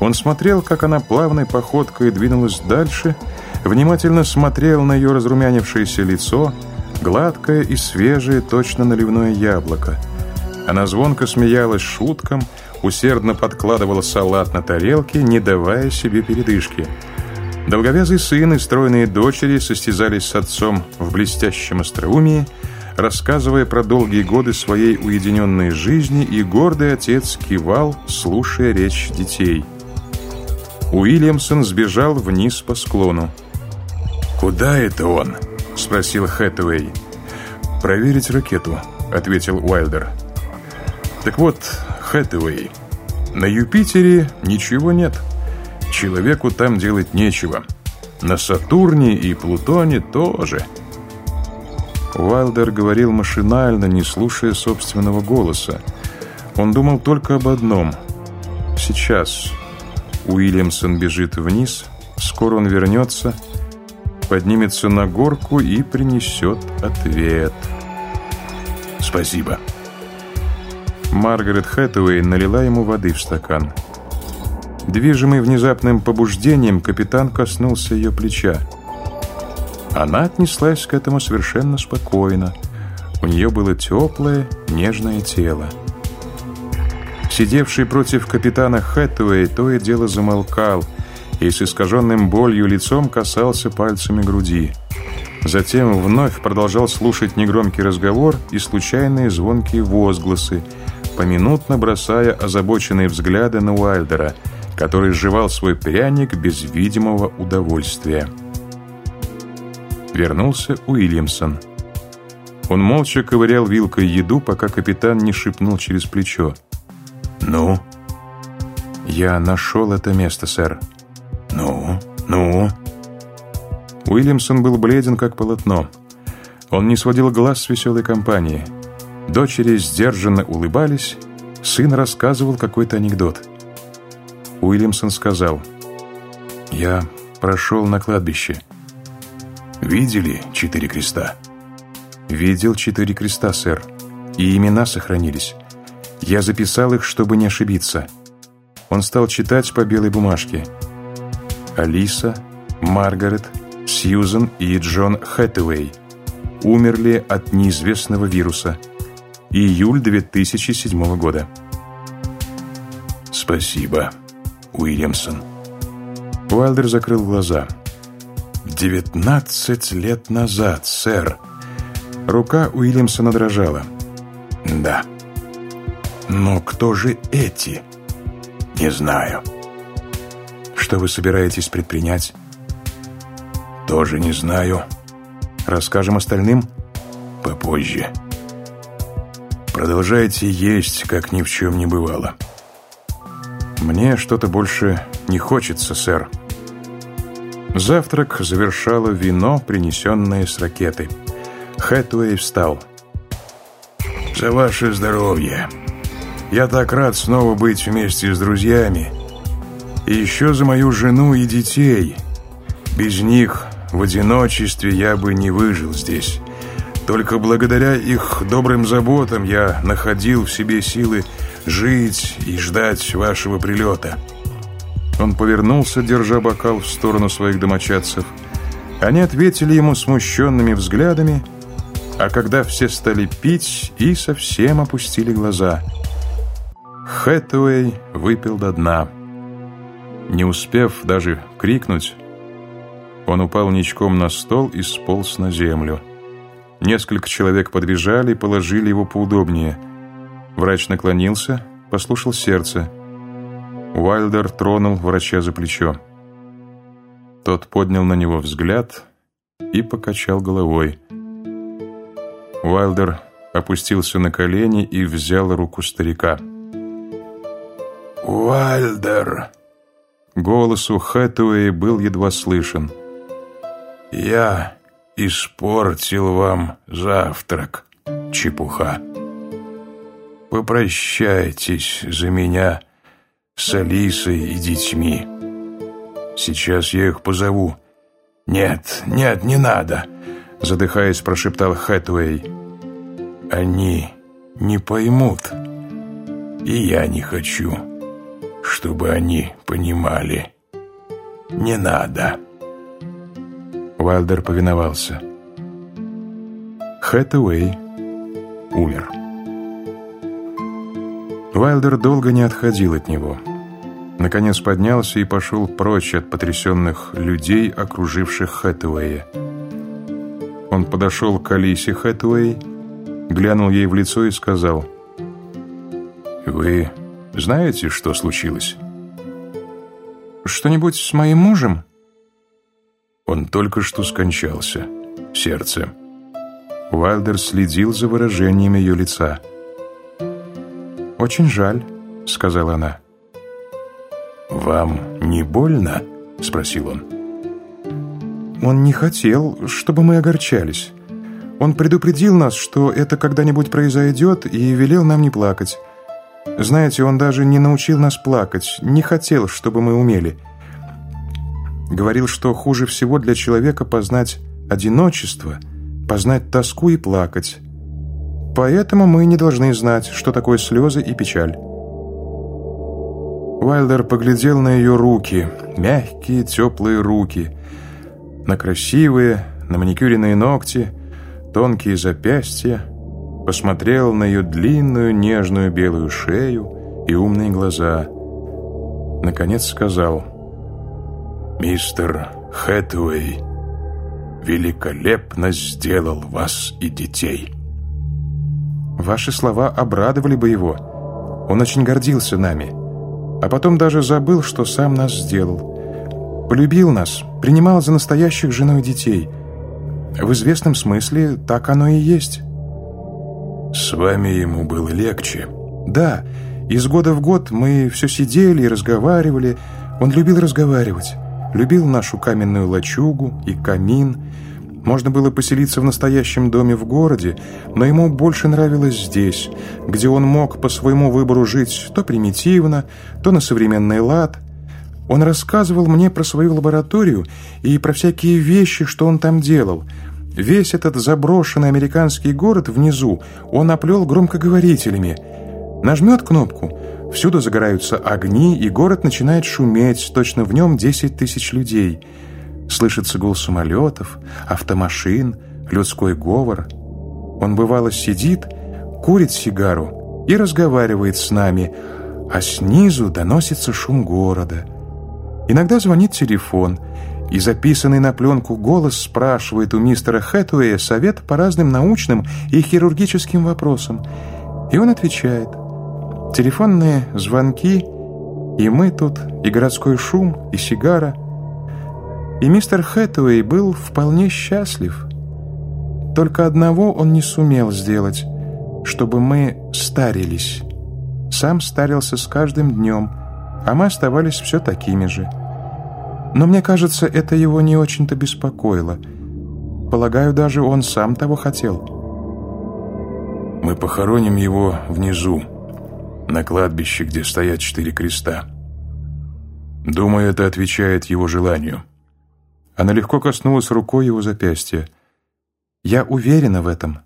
Он смотрел, как она плавной походкой двинулась дальше, внимательно смотрел на ее разрумянившееся лицо, гладкое и свежее, точно наливное яблоко. Она звонко смеялась шуткам, усердно подкладывала салат на тарелки, не давая себе передышки. Долговязый сын и стройные дочери состязались с отцом в блестящем остроумии, рассказывая про долгие годы своей уединенной жизни, и гордый отец кивал, слушая речь детей. Уильямсон сбежал вниз по склону. «Куда это он?» — спросил Хэтэуэй. «Проверить ракету», — ответил Уайлдер. «Так вот, Хэтэуэй, на Юпитере ничего нет. Человеку там делать нечего. На Сатурне и Плутоне тоже». Уайлдер говорил машинально, не слушая собственного голоса. Он думал только об одном. Сейчас Уильямсон бежит вниз, скоро он вернется, поднимется на горку и принесет ответ. «Спасибо». Маргарет Хэтэуэй налила ему воды в стакан. Движимый внезапным побуждением, капитан коснулся ее плеча. Она отнеслась к этому совершенно спокойно. У нее было теплое, нежное тело. Сидевший против капитана Хэтэуэй то и дело замолкал и с искаженным болью лицом касался пальцами груди. Затем вновь продолжал слушать негромкий разговор и случайные звонкие возгласы, поминутно бросая озабоченные взгляды на Уайлдера, который сживал свой пряник без видимого удовольствия. Вернулся Уильямсон. Он молча ковырял вилкой еду, пока капитан не шепнул через плечо. «Ну?» «Я нашел это место, сэр». «Ну? Ну?» Уильямсон был бледен, как полотно. Он не сводил глаз с веселой компании. Дочери сдержанно улыбались, сын рассказывал какой-то анекдот. Уильямсон сказал, «Я прошел на кладбище». «Видели четыре креста?» «Видел четыре креста, сэр, и имена сохранились. Я записал их, чтобы не ошибиться». Он стал читать по белой бумажке. Алиса, Маргарет, Сьюзен и Джон Хэтэуэй умерли от неизвестного вируса. Июль 2007 года. «Спасибо, Уильямсон». Уайлдер закрыл глаза. «Девятнадцать лет назад, сэр». Рука Уильямсона дрожала. «Да». «Но кто же эти?» «Не знаю». «Что вы собираетесь предпринять?» «Тоже не знаю». «Расскажем остальным?» «Попозже». «Продолжайте есть, как ни в чем не бывало». «Мне что-то больше не хочется, сэр». Завтрак завершало вино, принесенное с ракеты. Хэтуэй встал. «За ваше здоровье. Я так рад снова быть вместе с друзьями. И еще за мою жену и детей. Без них в одиночестве я бы не выжил здесь. Только благодаря их добрым заботам я находил в себе силы жить и ждать вашего прилета». Он повернулся, держа бокал в сторону своих домочадцев. Они ответили ему смущенными взглядами, а когда все стали пить, и совсем опустили глаза. Хэтэуэй выпил до дна. Не успев даже крикнуть, он упал ничком на стол и сполз на землю. Несколько человек подбежали и положили его поудобнее. Врач наклонился, послушал сердце. Уайлдер тронул врача за плечо. Тот поднял на него взгляд и покачал головой. Уайлдер опустился на колени и взял руку старика. «Уайлдер!» Голос у Хэтэуэя был едва слышен. «Я испортил вам завтрак, чепуха. Попрощайтесь за меня с Алисой и детьми. Сейчас я их позову». «Нет, нет, не надо», — задыхаясь, прошептал Хэтуэй. «Они не поймут, и я не хочу, чтобы они понимали. Не надо». Уайлдер повиновался. Хэтэуэй умер. Уайлдер долго не отходил от него. Наконец поднялся и пошел прочь от потрясенных людей, окруживших Хэтэуэя. Он подошел к Алисе Хэтэуэй, глянул ей в лицо и сказал, «Вы знаете, что случилось?» «Что-нибудь с моим мужем?» Он только что скончался. Сердце. Уайлдер следил за выражением ее лица. «Очень жаль», — сказала она. «Вам не больно?» — спросил он. «Он не хотел, чтобы мы огорчались. Он предупредил нас, что это когда-нибудь произойдет, и велел нам не плакать. Знаете, он даже не научил нас плакать, не хотел, чтобы мы умели. Говорил, что хуже всего для человека познать одиночество, познать тоску и плакать. Поэтому мы не должны знать, что такое слезы и печаль. Уайлдер поглядел на ее руки, мягкие, теплые руки, на красивые, на маникюренные ногти, тонкие запястья, посмотрел на ее длинную, нежную белую шею и умные глаза. Наконец сказал — Мистер Хэтуэй великолепно сделал вас и детей. Ваши слова обрадовали бы его. Он очень гордился нами. А потом даже забыл, что сам нас сделал. Полюбил нас, принимал за настоящих жену и детей. В известном смысле так оно и есть. С вами ему было легче? Да, из года в год мы все сидели и разговаривали. Он любил разговаривать любил нашу каменную лачугу и камин. Можно было поселиться в настоящем доме в городе, но ему больше нравилось здесь, где он мог по своему выбору жить то примитивно, то на современный лад. Он рассказывал мне про свою лабораторию и про всякие вещи, что он там делал. Весь этот заброшенный американский город внизу он оплел громкоговорителями. Нажмет кнопку — Всюду загораются огни, и город начинает шуметь, точно в нем 10 тысяч людей. Слышится гул самолетов, автомашин, людской говор. Он, бывало, сидит, курит сигару и разговаривает с нами, а снизу доносится шум города. Иногда звонит телефон, и записанный на пленку голос спрашивает у мистера Хэтуэя совет по разным научным и хирургическим вопросам. И он отвечает – Телефонные звонки, и мы тут, и городской шум, и сигара. И мистер Хэтэуэй был вполне счастлив. Только одного он не сумел сделать, чтобы мы старились. Сам старился с каждым днем, а мы оставались все такими же. Но мне кажется, это его не очень-то беспокоило. Полагаю, даже он сам того хотел. «Мы похороним его внизу», на кладбище, где стоят четыре креста. Думаю, это отвечает его желанию. Она легко коснулась рукой его запястья. «Я уверена в этом»,